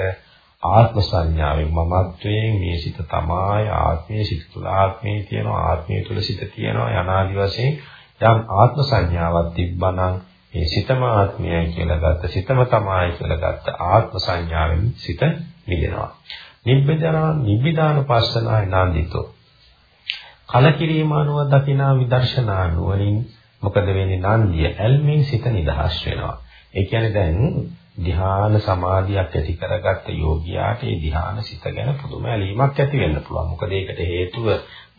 ආත්ම සංඥාවෙන් මමත්වයෙන් මේ සිත තමයි ආත්මයේ සිත තුළ ආත්මයේ තියෙනවා ආත්මයේ තුළ සිත තියෙනවා යනාදි වශයෙන් යම් ආත්ම සංඥාවක් තිබ්බනම් මේ සිතම ආත්මයයි කියලා ගත්ත සිතම තමයි කියලා ගත්ත ආත්ම සංඥාවෙන් සිත මිදෙනවා. නිබ්බිදාන නිබ්බිදාන පස්සනාය නන්දිතෝ. කලකිරීම අනුව දකිනා විදර්ශනා නුවණින් මොකද වෙන්නේ? නන්දිය ඇල්මෙන් සිත නිදහස් වෙනවා. ඒ කියන්නේ දැන් ධ්‍යාන සමාධියක් ඇති කරගත්ත යෝගියාට ඒ ධ්‍යාන සිත ගැන පුදුම ඇලීමක් ඇති වෙන්න පුළුවන්. මොකද ඒකට හේතුව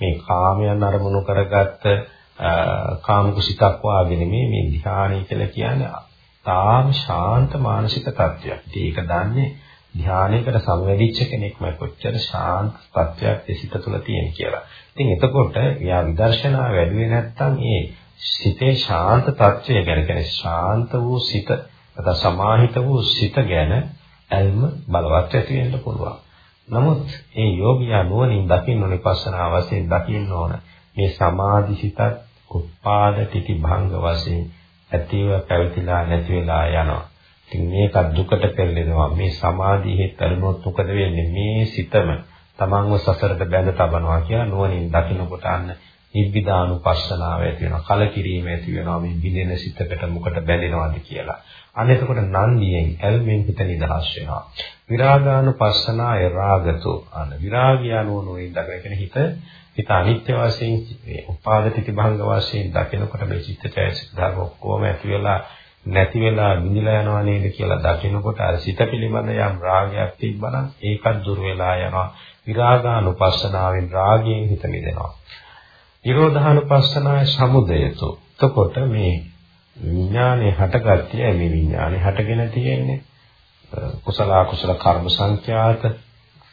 මේ කාමයන් අරමුණු කරගත්ත කාමක සිතක් වාගේ නෙමෙයි මේ ධ්‍යානය කියලා කියන්නේ තාම ශාන්ත මානසික තත්ත්වයක්. ඒක දන්නේ ධ්‍යානයකට සමවැදිච්ච කෙනෙක්ම කොච්චර ශාන්ත තත්ත්වයක් ඒ සිත තුළ තියෙන කියලා. ඉතින් එතකොට යා විදර්ශනා වැඩි නැත්නම් ඒ සිතේ ශාන්ත තත්ත්වය ගැන කියන්නේ ශාන්ත වූ සිත නැත්නම් සමාහිත වූ සිත ගැන ඇල්ම බලවත් ඇති වෙන්න පුළුවන්. නමුත් මේ යෝගියා නුවණින් දකින්න ඕනේ පස්සනා වශයෙන් දකින්න ඕන මේ සමාධි සිතත් උපාද තිති භංග වශයෙන් ඇතිව පැවතිලා නැති වෙලා යනවා. ඉතින් මේක දුකට පෙරලෙනවා. මේ සමාධියේ තරනොත් මොකද වෙන්නේ? මේ සිතම තමන්ව සසරට බැඳ තබනවා කියලා නුවණින් දකිනකොට අන්න නිබ්බිදානුපස්සනාව ඇති වෙනවා. කලකිරීම ඇති වෙනවා. මේ බිඳෙන සිතකට මොකට බැඳෙනවද කියලා. අන්න එතකොට නන්දියෙන් ඇල්මෙන් හිත නිදහස් වෙනවා. විරාගානුපස්සනාය රාගතෝ. අන්න විරාගියානෝ නොයින් දකින හිත හිත අනිත්‍ය වශයෙන් මේ උපාද ප්‍රතිභංග වශයෙන් දකිනකොට මේ චිත්තචෛතසික ධර්ම ඔක්කොම ඇති වෙලා නැති වෙලා විඳිලා යනවා නේද කියලා දකිනකොට අර සිත පිළිබඳ යම් රාගයක් තිබ්බනම් ඒකත් දුර වෙලා යනවා. විරාගානුපස්සනාවෙන් රාගයෙන් හිත මිදෙනවා. නිරෝධානුපස්සනාය සමුදයතු. එතකොට මේ විඥානේ හටගත්තේ මේ විඥානේ හටගෙන තියෙන්නේ? කුසල අකුසල කර්ම සංඛ්‍යාත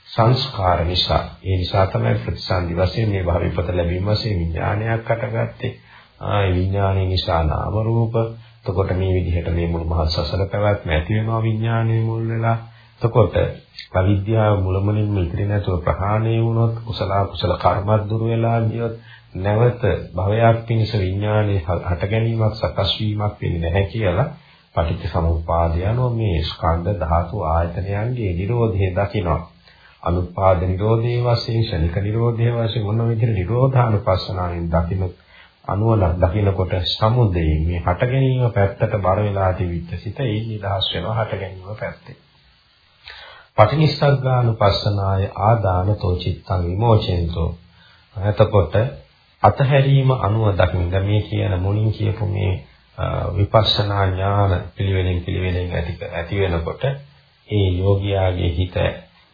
සංස්කාර නිසා. ඒ නිසා තමයි ප්‍රතිසන්දි වශයෙන් මේ භව විපත ලැබීම වශයෙන් විඥානයක් හටගත්තේ. ආ විඥානයේ නිසා නාම රූප. එතකොට මේ විදිහට මේ මුළු මහත් සසල පැවැත්ම ඇති වෙනවා විඥානයේ මුල් වෙලා. එතකොට අවිද්‍යාව මුලමුලින්ම ඉතිරි නැතුව ප්‍රහාණය වුණොත් කුසල කුසල කර්මත් දුර වෙලා ගියොත් නැවත භවයක් පිණිස විඥානයේ හට ගැනීමක් සකස් වීමක් වෙන්නේ නැහැ කියලා පටිච්ච සමුප්පාදය අනුව මේ ස්කන්ධ ධාතු ආයතනයන්ගේ නිරෝධය දකිනවා. අනුපාද නිරෝධයේ වශයෙන් ශනික නිරෝධයේ වශයෙන් මොන විදිහට නිරෝධානුපස්සනාවෙන් දකින්න අනුවල දකින්නකොට සමුදේ මේ හට ගැනීම පැත්තට බර වෙලා තිබිච්ච සිත ඒ නිදහස් වෙනවා හට ගැනීම පැත්තේ. පටිනිස්සග්ගානුපස්සනාය ආදානතෝ චිත්තං විමෝචෙන්තෝ. එතකොට අතහැරීම අනුව දකින්න මේ කියන මුලින් කියපු මේ විපස්සනා ඥාන පිළිවෙලින් පිළිවෙලින් ඇති ඇති වෙනකොට ඒ යෝගියාගේ හිත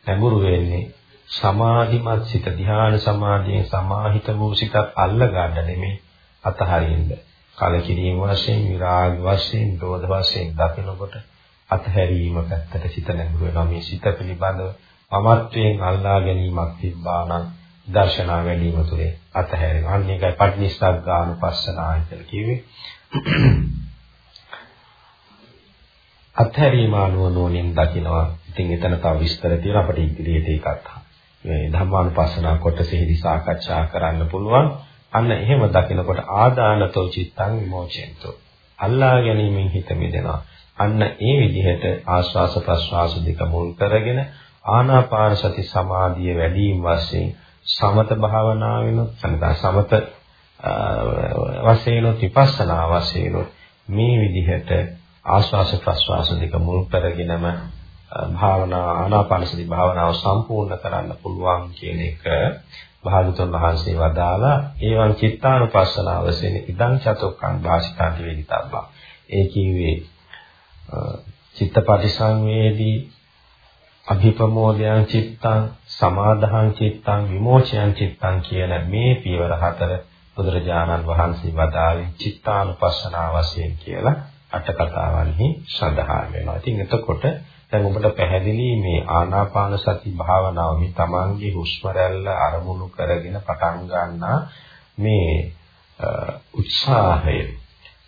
නැඹුරු වෙන්නේ සමාධිමත් සිත ධ්‍යාන සමාධියෙන් සමාහිත වූ සිතක් අල්ල ගන්න නෙමෙයි අතහරින්න. කලකිරීම වශයෙන්, විරාග වශයෙන්, දෝධ වශයෙන් දකිනකොට අතහැරීම පැත්තට සිත නැඹුරු වෙනවා. මේ සිත පිළිබඳව මමත්වයෙන් අල්ලා ගැනීමක් තිබ්බා නම් දර්ශනා වැඩිම තුලේ අතහැරෙනවා. අන්න ඒකයි පටිනිස්සග්ගානුපස්සනාය කියලා කිව්වේ. (clears throat) අත්හැරීම අනුව නෝනින් දකිනවා. ඉතින් එතන තව විස්තර තියෙනවා අපිට ඉදිරියට ඒකත් මේ ධම්මානුපස්සනා කොටසෙහිදී සාකච්ඡා කරන්න පුළුවන්. අන්න එහෙම දකිනකොට ආදානතෝ චිත්තං විමෝචෙන්තෝ. අල්ලා ගැනීමෙන් හිත මිදෙනවා. අන්න ඒ විදිහට ආශ්වාස ප්‍රශ්වාස දෙක මුල් කරගෙන ආනාපාන සති සමාධිය වැඩිම වශයෙන් සමත භාවනාවෙනුත් නැත්නම් සමත වශයෙන් විපස්සනා වශයෙන් මේ විදිහට ආශ්වාස ප්‍රශ්වාස දෙක මුල් කරගෙනම භාවනා ආනාපානසති භාවනාව සම්පූර්ණ කරන්න පුළුවන් කියන එක භාගතුන් වහන්සේ වදාලා ඒවන් චිත්තානුපස්සනාව වශයෙන් ඉදං චතුක්ඛං භාසිතාන්ති වේදිතබ්බා. ඒ කිව්වේ චිත්තපටි සංවේදී අභිප්‍රමෝදයන් චිත්තං සමාදාහං චිත්තං විමෝචයන් චිත්තං කියන මේ පියවර හතර බුදුරජාණන් වහන්සේ වදාළේ චිත්තානුපස්සනා වශයෙන් කියලා අට කතාවන්හි සඳහන් වෙනවා. ඉතින් එතකොට දැන් ඔබට පැහැදිලි මේ ආනාපාන සති භාවනාව මේ තමන්ගේ හුස්ම රැල්ල අරමුණු කරගෙන පටන් ගන්නා මේ උත්සාහය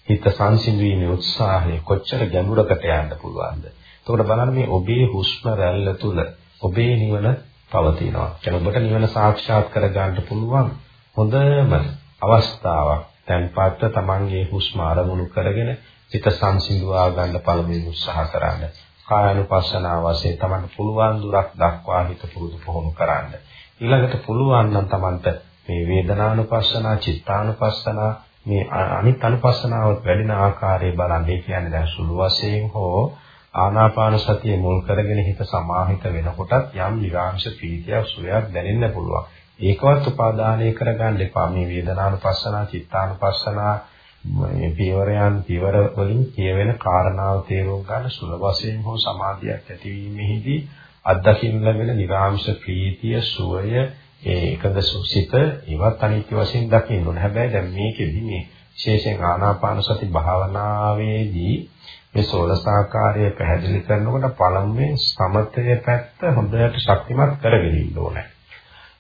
හිත සංසිඳීමේ උත්සාහය කොච්චර ගැඹුරකට යන්න පුළුවන්ද? එතකොට බලන්න මේ ඔබේ හුස්ම රැල්ල තුල ඔබේ නිවන පවතිනවා. කියන ඔබට නිවන සාක්ෂාත් කර ගන්න පුළුවන් හොඳම අවස්ථාවක්. තැන්පත්ව තමන්ගේ හුස්ම අරමුණු කරගෙන හිත සංසිඳුවා ගන්න පළමුවෙන් උත්සාහ කරන්න. කායानुපස්සනාව වශයෙන් තමන්ට පුළුවන් දුරක් දක්වා හිත පුරුදු පුහුණු කරන්න. ඊළඟට පුළුවන් නම් තමන්ට මේ වේදනානුපස්සනා, චිත්තානුපස්සනා මේ අනිත් අනුපස්සනාවත් වැඩින ආකාරය බලන්න. ඒ කියන්නේ දැන් සුළු වශයෙන් හෝ ආනාපාන සතිය මුල් කරගෙන හිත සමාහිත වෙනකොටත් යම් විරාංශ ප්‍රීතියක් සුවයක් දැනෙන්න පුළුවන්. ඒකවත් උපාදානය කරගන්න එපා. මේ වේදනානුපස්සනා, චිත්තානුපස්සනා මේ පියවරයන් පියවර වලින් කියවෙන කාරණාව තේරුම් ගන්න සුලභ වශයෙන් හෝ සමාධියක් ඇතිවීමෙහිදී අත්දකින්න ලැබෙන නිර්ආංශ ප්‍රීතිය සුවය ඒ එකද සුසිත ඒවත් අනිත්‍ය වශයෙන් දකින්න ඕන. හැබැයි දැන් මේකෙදි මේ විශේෂයෙන් ආනාපාන සති භාවනාවේදී මේ සෝලසාකාරය පැහැදිලි කරනකොට පළමුවෙන් සමතය පැත්ත හොඳට ශක්තිමත් කරගෙන ඉන්න ඕනේ.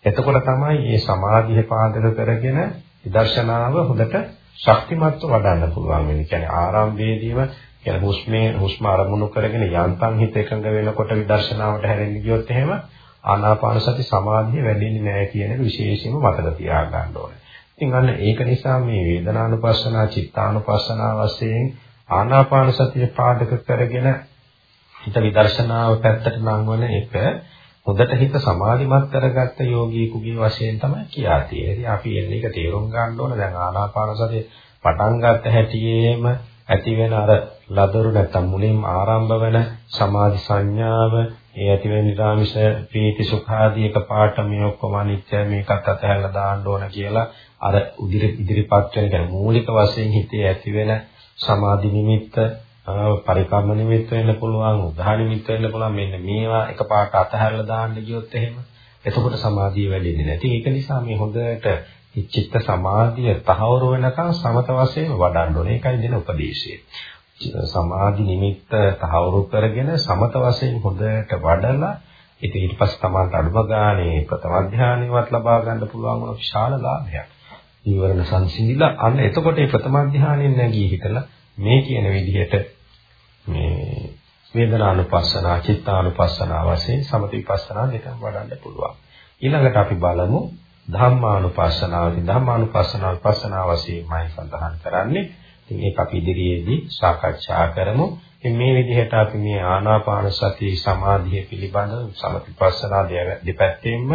එතකොට තමයි මේ සමාධිය පාදක කරගෙන විදර්ශනාව හොඳට ශක්තිමත්ව වඩන්න පුළුවන් වෙන්නේ. කියන්නේ ආරම්භයේදීම කියන්නේ හුස්මේ හුස්ම අරමුණු කරගෙන යන්තම් හිත එකඟ වෙනකොට විදර්ශනාවට හැරෙන්න ගියොත් එහෙම ආනාපාන සති සමාධිය වැඩෙන්නේ නැහැ කියන එක විශේෂයෙන්ම මතක තියාගන්න ඕනේ. ඉතින් අන්න ඒක නිසා මේ වේදනානුපස්සනා, චිත්තානුපස්සනා වශයෙන් ආනාපාන සතිය පාදක කරගෙන හිත විදර්ශනාව පැත්තට නංවන එක හොඳට හිත සමාධිමත් කරගත්ත යෝගීකුගේ වශයෙන් තමයි කියා තියෙන්නේ. අපි එන්නේ ඒක තේරුම් ගන්න ඕන. දැන් ආනාපාන සතිය පටන් ගත්ත හැටියේම ඇති වෙන අර ලදරු නැත්තම් මුලින්ම ආරම්භ වෙන සමාධි සංඥාව, ඒ ඇති වෙන නිරාමිෂ පීති සුඛාදී එක පාට මේ ඔක්කොම අනිත්‍ය මේකත් අතහැරලා දාන්න ඕන කියලා අර ඉදිරිපත් වෙන කියන්නේ මූලික වශයෙන් හිතේ ඇති වෙන සමාධි නිමිත්ත පරිකම්ම නිමිත්ත වෙන්න පුළුවන් උදාහ නිමිත්ත වෙන්න පුළුවන් මෙන්න මේවා එකපාරට අතහැරලා දාන්න ගියොත් එහෙම එතකොට සමාධිය වැඩෙන්නේ නැති ඒක නිසා මේ හොඳට චිත්ත සමාධිය තහවුරු වෙනකන් සමත වශයෙන් වඩන්න ඕනේ. ඒකයි දෙන උපදේශය. සමාධි නිමිත්ත තහවුරු කරගෙන සමත වශයෙන් හොඳට වඩලා ඉතින් ඊට පස්සේ තමන්ට අනුම ගානේ ප්‍රථම ධානයවත් ලබා ගන්න පුළුවන් වුණ විශාල ලාභයක්. ඊවරණ සංසිඳිලා අන්න එතකොට මේ ප්‍රථම ධානයෙන් නැගී හිටලා මේ කියන විදිහට මේ වේදනානුපස්සනා, චිත්තානුපස්සනා වශයෙන් සමති විපස්සනා දෙකම වඩන්න පුළුවන්. ඊළඟට අපි බලමු ධම්මානුපස්සනාවදී ධම්මානුපස්සනා විපස්සනා වශයෙන්මයි සඳහන් කරන්නේ. ඉතින් ඒක අපි ඉදිරියේදී සාකච්ඡා කරමු. ඉතින් මේ විදිහට අපි මේ ආනාපාන සති සමාධිය පිළිබඳව සමතිපස්සනා දෙපැත්තෙන්ම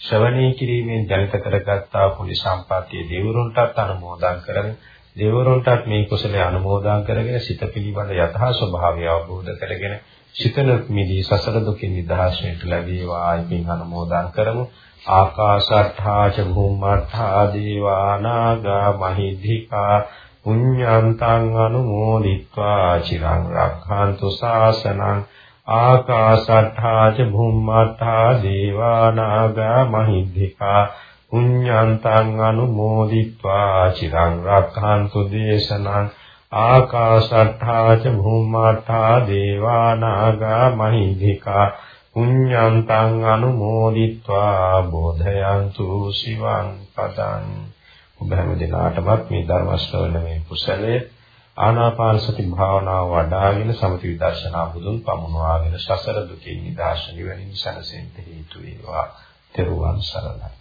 ශ්‍රවණය කිරීමෙන් ජනිත කරගත්තා කුලි සම්පත්තිය දෙවරුන්ටත් අනුමෝදන් කරමු. දෙවරුන්ටත් මේ කුසලයේ අනුමෝදන් කරගෙන සිත පිළිබඳ යථා ස්වභාවය අවබෝධ කරගෙන සිතනොත් මිදී සසර දුකින් නිදහස් වෙන්න ලැබේවා ඉතින් අනුමෝදන් කරමු. ආකාශට්ඨා ච භූම්මට්ඨා දේවානාගා මහිද්దికා පුඤ්ඤාන්තං අනුමෝදිත්වා චිරං රක්ඛන්තු ශාසනං ආකාශට්ඨා ච භුම්මට්ඨා දේවා නාග මහිද්దికා පුඤ්ඤන්තං අනුමෝදිත්වා චිරං රක්ඛන්තු දේශනං ආකාශට්ඨා ච භුම්මට්ඨා දේවා නාග මහිද්దికා පුඤ්ඤන්තං අනුමෝදිත්වා බෝධයන්තු සිවං පදං ඔබ හැම දිනාටමත් මේ ධර්ම ශ්‍රවණමේ කුසලයේ ආනාපාන සති භාවනාව වඩ아가ගෙන සමති විදර්ශනා බුදුන් පමුණවාගෙන සසර දුකින් නිදහස් නිවනින් සැනසෙන්න හේතු වේවා. ත්වන් සරණයි